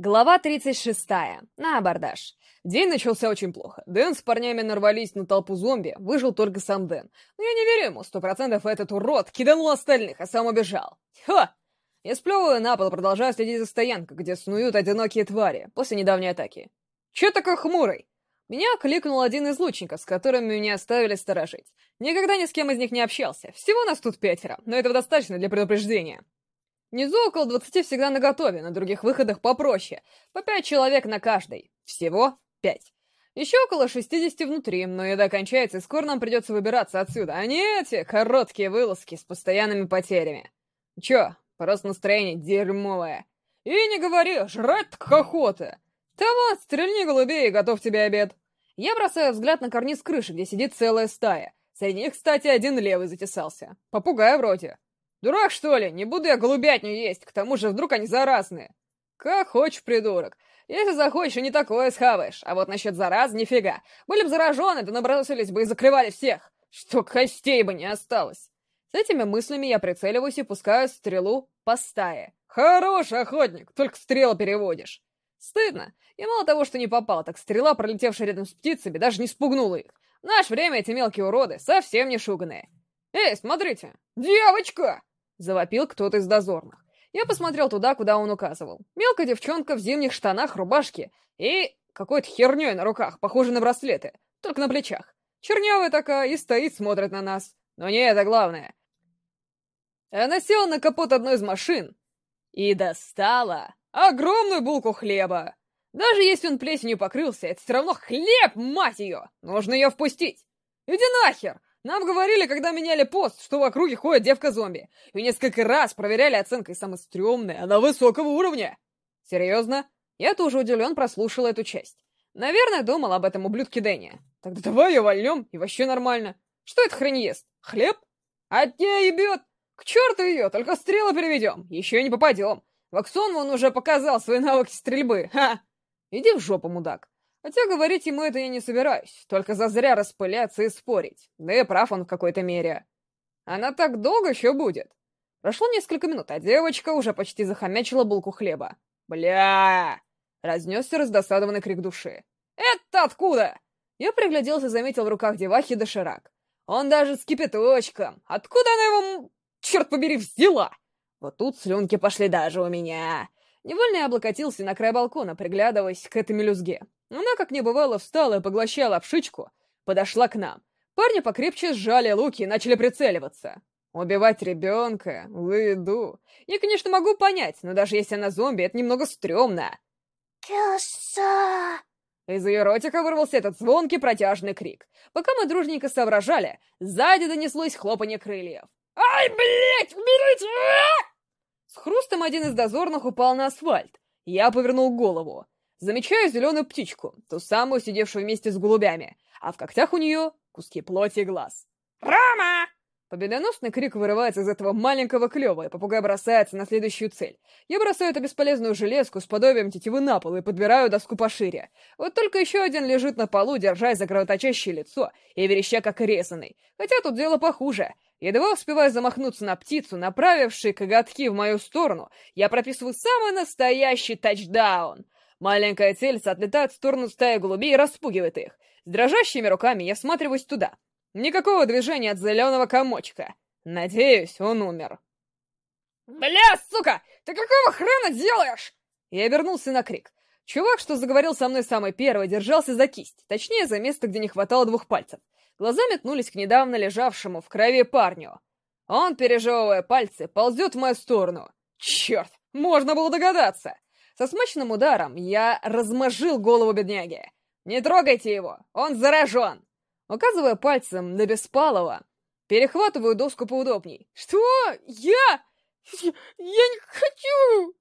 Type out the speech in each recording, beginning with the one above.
Глава 36. На абордаж. День начался очень плохо. Дэн с парнями нарвались на толпу зомби, выжил только сам Дэн. Но я не верю ему, сто процентов этот урод киданул остальных, а сам убежал. Ха! Я сплевываю на пол, продолжаю следить за стоянкой, где снуют одинокие твари после недавней атаки. Чё такой хмурый? Меня кликнул один из лучников, с которыми меня оставили сторожить. Никогда ни с кем из них не общался. Всего нас тут пятеро, но этого достаточно для предупреждения. Внизу около двадцати всегда наготове, на других выходах попроще. По пять человек на каждой. Всего пять. Еще около шестидесяти внутри, но еда кончается, и скоро нам придется выбираться отсюда, а не эти короткие вылазки с постоянными потерями. Чё, просто настроение дерьмовое. И не говори, жрать так охота. Вот, стрельни голубей и готов тебе обед. Я бросаю взгляд на карниз крыши, где сидит целая стая. Среди них, кстати, один левый затесался. Попугай вроде. Дурак, что ли? Не буду я голубятню есть, к тому же вдруг они заразные. Как хочешь, придурок. Если захочешь, и не такое схаваешь. А вот насчет зараз нифига. Были бы заражены, то набросились бы и закрывали всех. Что костей бы не осталось. С этими мыслями я прицеливаюсь и пускаю стрелу по стае. Хороший охотник, только стрелы переводишь. Стыдно. И мало того, что не попал, так стрела, пролетевшая рядом с птицами, даже не спугнула их. В наше время эти мелкие уроды совсем не шуганые. Эй, смотрите! Девочка! Завопил кто-то из дозорных. Я посмотрел туда, куда он указывал. Мелкая девчонка в зимних штанах, рубашке и какой-то херней на руках, похожей на браслеты, только на плечах. Чернявая такая и стоит, смотрит на нас. Но не это главное. Она села на капот одной из машин и достала огромную булку хлеба. Даже если он плесенью покрылся, это все равно хлеб, мать ее! Нужно ее впустить. Иди нахер! Нам говорили, когда меняли пост, что в округе ходит девка-зомби. И несколько раз проверяли оценкой самой стрёмной, она высокого уровня. Серьезно? Я тоже удивлен прослушал эту часть. Наверное, думал об этом ублюдке Дэнни. Тогда давай ее вольнем, и вообще нормально. Что это хрень ест? Хлеб? А те ебет. К черту ее, только стрелы переведем. Еще не попадем. Ваксон он уже показал свои навыки стрельбы. Ха! Иди в жопу, мудак. Хотя говорить ему это я не собираюсь, только зазря распыляться и спорить. Да и прав он в какой-то мере. Она так долго еще будет. Прошло несколько минут, а девочка уже почти захомячила булку хлеба. «Бля!» — разнесся раздосадованный крик души. «Это откуда?» Я пригляделся и заметил в руках девахи доширак. Он даже с кипяточком. Откуда она его, черт побери, взяла? Вот тут слюнки пошли даже у меня. Невольно я облокотился на край балкона, приглядываясь к этой мелюзге. Она, как не бывало, встала и поглощала пшичку, подошла к нам. Парни покрепче сжали луки и начали прицеливаться. Убивать ребенка в еду. Я, конечно, могу понять, но даже если она зомби, это немного стрёмно. «Кюса!» Из ее ротика вырвался этот звонкий протяжный крик. Пока мы дружненько соображали, сзади донеслось хлопанье крыльев. «Ай, блядь, уберите!» С хрустом один из дозорных упал на асфальт. Я повернул голову. Замечаю зеленую птичку, ту самую, сидевшую вместе с голубями, а в когтях у нее куски плоти и глаз. «Рома!» Победоносный крик вырывается из этого маленького клёва, и попугай бросается на следующую цель. Я бросаю эту бесполезную железку с подобием тетивы на пол и подбираю доску пошире. Вот только еще один лежит на полу, держась за кровоточащее лицо и вереща как резанный. Хотя тут дело похуже. Едва успеваю замахнуться на птицу, направивший коготки в мою сторону, я прописываю самый настоящий тачдаун — Маленькая тельца отлетает в сторону стаи голубей и распугивает их. С дрожащими руками я всматриваюсь туда. Никакого движения от зеленого комочка. Надеюсь, он умер. «Бля, сука! Ты какого хрена делаешь?» Я обернулся на крик. Чувак, что заговорил со мной самый первый, держался за кисть, точнее, за место, где не хватало двух пальцев. Глаза метнулись к недавно лежавшему в крови парню. Он, пережевывая пальцы, ползет в мою сторону. Черт, можно было догадаться. Со смачным ударом я размажил голову бедняги. «Не трогайте его! Он заражен!» Указывая пальцем на Беспалова, перехватываю доску поудобней. «Что? Я? Я не хочу!»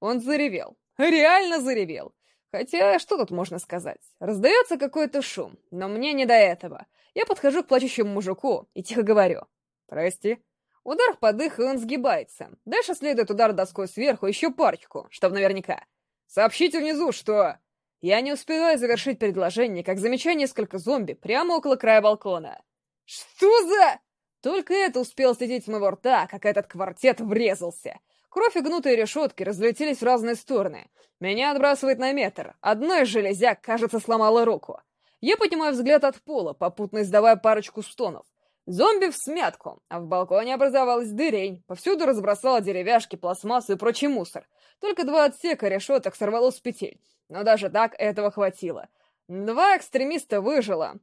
Он заревел. Реально заревел. Хотя, что тут можно сказать? Раздается какой-то шум, но мне не до этого. Я подхожу к плачущему мужику и тихо говорю. «Прости, Удар под дых, и он сгибается. Дальше следует удар доской сверху, еще парочку, чтоб наверняка. Сообщите внизу, что... Я не успеваю завершить предложение, как замечаю несколько зомби прямо около края балкона. Что за... Только это успел слететь с моего рта, как этот квартет врезался. Кровь и гнутые решетки разлетелись в разные стороны. Меня отбрасывает на метр. Одна из железяк, кажется, сломала руку. Я поднимаю взгляд от пола, попутно издавая парочку стонов. Зомби в смятку, а в балконе образовалась дырень. Повсюду разбросала деревяшки, пластмассу и прочий мусор. Только два отсека решеток сорвало с петель. Но даже так этого хватило. Два экстремиста выжило.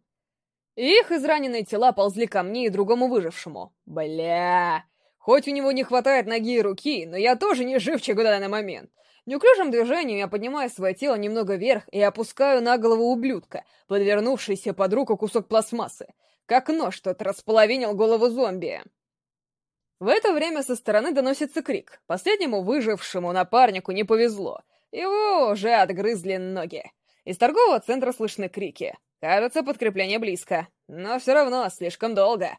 их израненные тела ползли ко мне и другому выжившему. Бля... Хоть у него не хватает ноги и руки, но я тоже не живчик в данный момент. Неуклюжим движением я поднимаю свое тело немного вверх и опускаю на голову ублюдка, подвернувшийся под руку кусок пластмассы. Как нож тот располовинил голову зомби. В это время со стороны доносится крик. Последнему выжившему напарнику не повезло. Его уже отгрызли ноги. Из торгового центра слышны крики. Кажется, подкрепление близко. Но все равно слишком долго.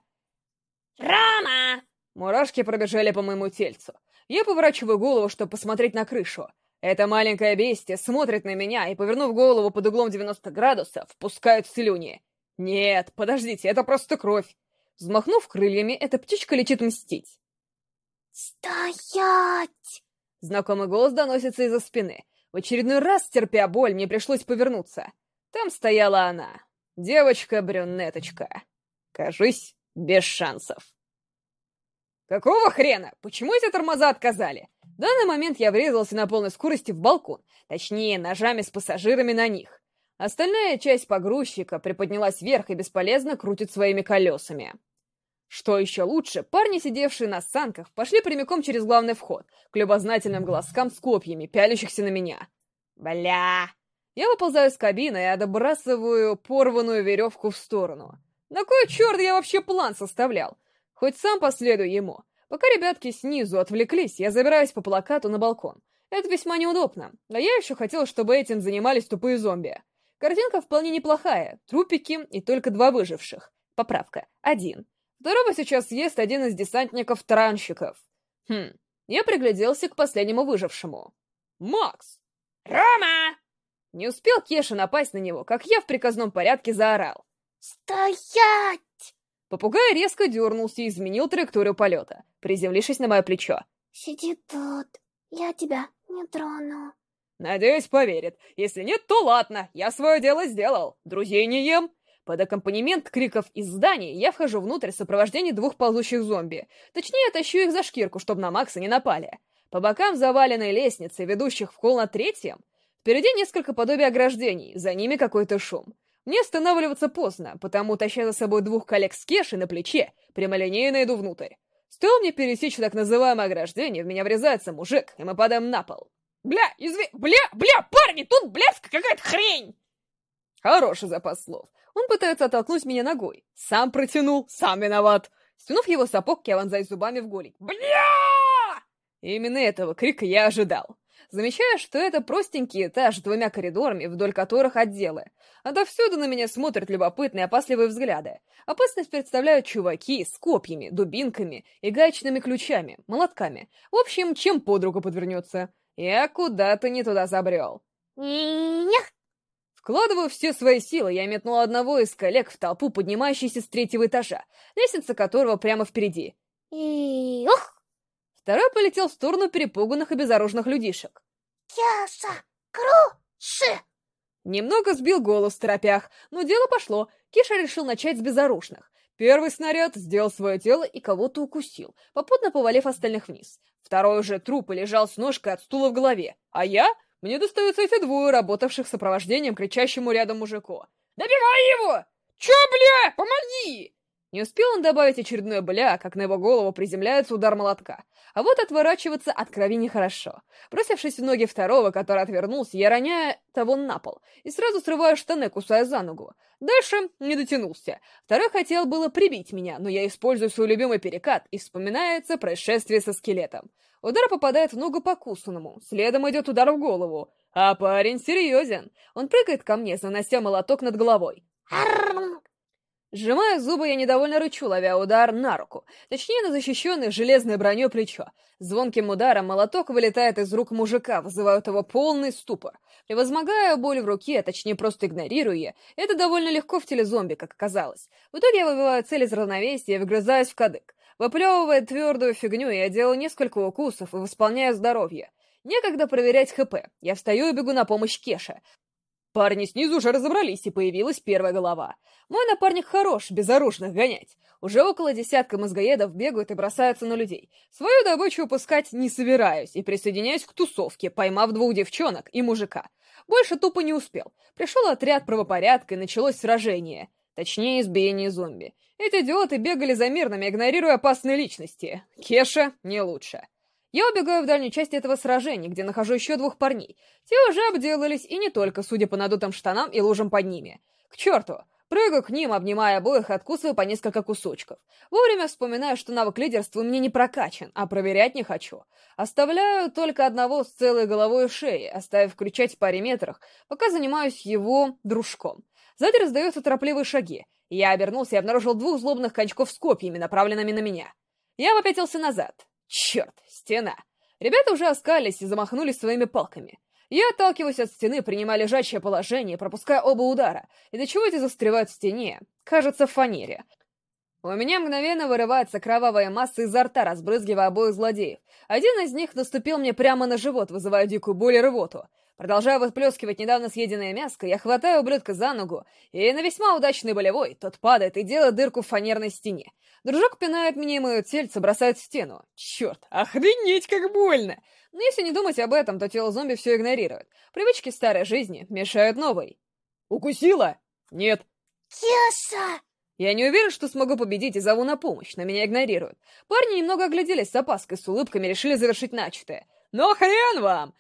«Рома!» Мурашки пробежали по моему тельцу. Я поворачиваю голову, чтобы посмотреть на крышу. Это маленькое бестие смотрит на меня и, повернув голову под углом 90 градусов, впускает слюни. Нет, подождите, это просто кровь. Взмахнув крыльями, эта птичка летит мстить. «Стоять!» Знакомый голос доносится из-за спины. В очередной раз, терпя боль, мне пришлось повернуться. Там стояла она. Девочка-брюнеточка. Кажись, без шансов. «Какого хрена? Почему эти тормоза отказали?» В данный момент я врезался на полной скорости в балкон, точнее, ножами с пассажирами на них. Остальная часть погрузчика приподнялась вверх и бесполезно крутит своими колесами. Что еще лучше, парни, сидевшие на санках, пошли прямиком через главный вход, к любознательным глазкам с копьями, пялящихся на меня. Бля! Я выползаю из кабины и отбрасываю порванную веревку в сторону. На кой черт я вообще план составлял? Хоть сам последую ему. Пока ребятки снизу отвлеклись, я забираюсь по плакату на балкон. Это весьма неудобно, а я еще хотел, чтобы этим занимались тупые зомби. Картинка вполне неплохая, трупики и только два выживших. Поправка, один. Второго сейчас съест один из десантников-транщиков. Хм, я пригляделся к последнему выжившему. Макс! Рома! Не успел Кеша напасть на него, как я в приказном порядке заорал. «Стоять!» Попугай резко дернулся и изменил траекторию полета, приземлившись на мое плечо. «Сиди тут, я тебя не трону». «Надеюсь, поверит. Если нет, то ладно, я свое дело сделал. Друзей не ем». Под аккомпанемент криков из здания я вхожу внутрь в сопровождении двух ползущих зомби. Точнее, тащу их за шкирку, чтобы на Макса не напали. По бокам заваленной лестницы, ведущих в холл на третьем. Впереди несколько подобий ограждений, за ними какой-то шум. Мне останавливаться поздно, потому, таща за собой двух коллег с Кеши на плече, прямолинейно иду внутрь. Стоило мне пересечь так называемое ограждение, в меня врезается мужик, и мы падаем на пол. Бля, изви... Бля, бля, парни, тут блядская какая-то хрень! Хороший запас слов. Он пытается оттолкнуть меня ногой. Сам протянул, сам виноват. Стянув его сапог, я вонзаюсь зубами в голень. Бля! Именно этого крика я ожидал замечая, что это простенький этаж с двумя коридорами, вдоль которых отделы. Отовсюду на меня смотрят любопытные опасливые взгляды. Опасность представляют чуваки с копьями, дубинками и гаечными ключами, молотками. В общем, чем под руку подвернется. Я куда-то не туда забрел. Нях! Вкладываю все свои силы, я метнул одного из коллег в толпу, поднимающейся с третьего этажа, лестница которого прямо впереди. И... Ух! Второй полетел в сторону перепуганных и безоружных людишек. Кеша! Круши! Немного сбил голос в торопях, но дело пошло. Кеша решил начать с безоружных. Первый снаряд сделал свое тело и кого-то укусил, попутно повалив остальных вниз. Второй уже труп и лежал с ножкой от стула в голове. А я? Мне достаются эти двое, работавших сопровождением кричащему рядом мужику. «Добивай его! Чё, бля? Помоги!» Не успел он добавить очередное «бля», как на его голову приземляется удар молотка. А вот отворачиваться от крови нехорошо. Бросившись в ноги второго, который отвернулся, я роняю того на пол и сразу срываю штаны, кусая за ногу. Дальше не дотянулся. Второй хотел было прибить меня, но я использую свой любимый перекат, и вспоминается происшествие со скелетом. Удар попадает в ногу покусанному, следом идет удар в голову. А парень серьезен. Он прыгает ко мне, занося молоток над головой. Сжимая зубы, я недовольно рычу, ловя удар на руку, точнее на защищенное железной броней плечо. Звонким ударом молоток вылетает из рук мужика, вызывая его полный ступор. Превозмогая боль в руке, точнее просто игнорируя, это довольно легко в теле зомби, как оказалось. В итоге я выбиваю цель из равновесия и вгрызаюсь в кадык. Выплевывая твердую фигню, я делаю несколько укусов и восполняю здоровье. Некогда проверять ХП. Я встаю и бегу на помощь Кеше. Парни снизу уже разобрались, и появилась первая голова. Мой напарник хорош, безоружных гонять. Уже около десятка мозгоедов бегают и бросаются на людей. Свою добычу упускать не собираюсь и присоединяюсь к тусовке, поймав двух девчонок и мужика. Больше тупо не успел. Пришел отряд правопорядка, и началось сражение. Точнее, избиение зомби. Эти идиоты бегали за мирными, игнорируя опасные личности. Кеша не лучше. Я убегаю в дальней части этого сражения, где нахожу еще двух парней. Те уже обделались, и не только, судя по надутым штанам и лужам под ними. К черту! Прыгаю к ним, обнимая обоих, откусываю по несколько кусочков. Вовремя вспоминаю, что навык лидерства мне не прокачан, а проверять не хочу. Оставляю только одного с целой головой и шеей, оставив кричать в паре метрах, пока занимаюсь его дружком. Сзади раздаются торопливые шаги. Я обернулся и обнаружил двух злобных кончков с копьями, направленными на меня. Я попятился назад. Черт, стена. Ребята уже оскались и замахнулись своими палками. Я отталкиваюсь от стены, принимая лежачее положение, пропуская оба удара. И до чего эти застревают в стене? Кажется, в фанере. У меня мгновенно вырывается кровавая масса изо рта, разбрызгивая обоих злодеев. Один из них наступил мне прямо на живот, вызывая дикую боль и рвоту. Продолжая выплескивать недавно съеденное мяско, я хватаю ублюдка за ногу, и на весьма удачный болевой тот падает и делает дырку в фанерной стене. Дружок пинает меня, и мое тельце бросает в стену. Черт, охренеть, как больно! Но если не думать об этом, то тело зомби все игнорирует. Привычки старой жизни мешают новой. Укусила? Нет. Кеша! Я не уверен, что смогу победить и зову на помощь, но меня игнорируют. Парни немного огляделись с опаской, с улыбками решили завершить начатое. Но хрен вам!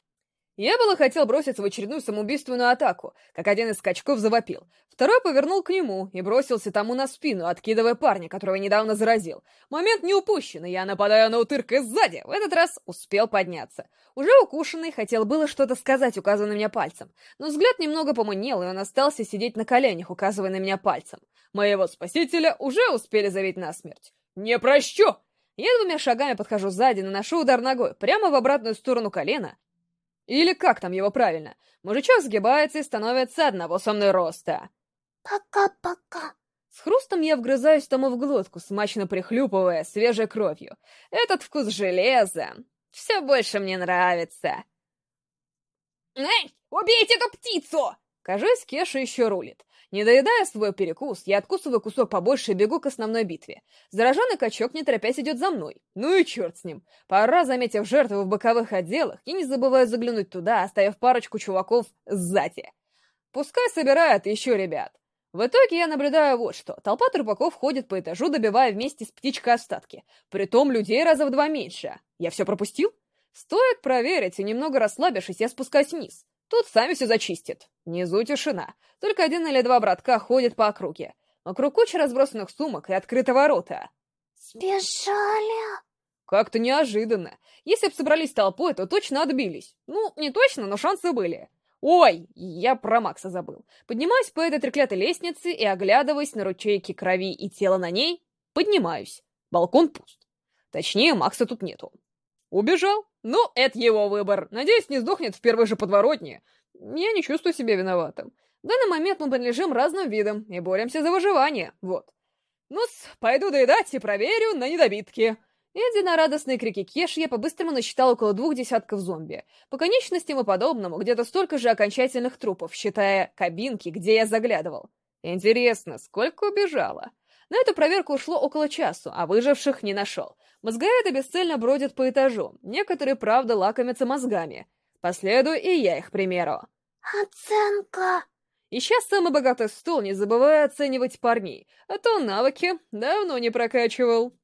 Я было хотел броситься в очередную самоубийственную атаку, как один из скачков завопил. Второй повернул к нему и бросился тому на спину, откидывая парня, которого недавно заразил. Момент не упущен, и я нападаю на утырка сзади. В этот раз успел подняться. Уже укушенный хотел было что-то сказать, указывая на меня пальцем. Но взгляд немного поманил, и он остался сидеть на коленях, указывая на меня пальцем. Моего спасителя уже успели завить насмерть. «Не прощу!» Я двумя шагами подхожу сзади, наношу удар ногой, прямо в обратную сторону колена, или как там его правильно? Мужичок сгибается и становится одного со мной роста. Пока-пока. С хрустом я вгрызаюсь тому в глотку, смачно прихлюпывая свежей кровью. Этот вкус железа все больше мне нравится. «Эй, убейте эту птицу!» Кажись, Кеша еще рулит. Не доедая свой перекус, я откусываю кусок побольше и бегу к основной битве. Зараженный качок, не торопясь, идет за мной. Ну и черт с ним. Пора, заметив жертву в боковых отделах, и не забываю заглянуть туда, оставив парочку чуваков сзади. Пускай собирают еще ребят. В итоге я наблюдаю вот что. Толпа трупаков ходит по этажу, добивая вместе с птичкой остатки. Притом людей раза в два меньше. Я все пропустил? Стоит проверить, и немного расслабившись, я спускаюсь вниз. Тут сами все зачистят. Внизу тишина. Только один или два братка ходят по округе. Вокруг куча разбросанных сумок и открыты ворота. Сбежали. Как-то неожиданно. Если бы собрались толпой, то точно отбились. Ну, не точно, но шансы были. Ой, я про Макса забыл. Поднимаюсь по этой треклятой лестнице и, оглядываясь на ручейки крови и тело на ней, поднимаюсь. Балкон пуст. Точнее, Макса тут нету. Убежал? Ну, это его выбор. Надеюсь, не сдохнет в первой же подворотне. Я не чувствую себя виноватым. В данный момент мы принадлежим разным видам и боремся за выживание. Вот. ну пойду доедать и проверю на недобитки. Идя на радостные крики Кеш, я по-быстрому насчитал около двух десятков зомби. По конечностям и подобному, где-то столько же окончательных трупов, считая кабинки, где я заглядывал. Интересно, сколько убежало? На эту проверку ушло около часу, а выживших не нашел. Мозгаэты бесцельно бродят по этажу. Некоторые, правда, лакомятся мозгами. Последую и я их примеру. Оценка. Ища самый богатый стол, не забывая оценивать парней. А то навыки давно не прокачивал.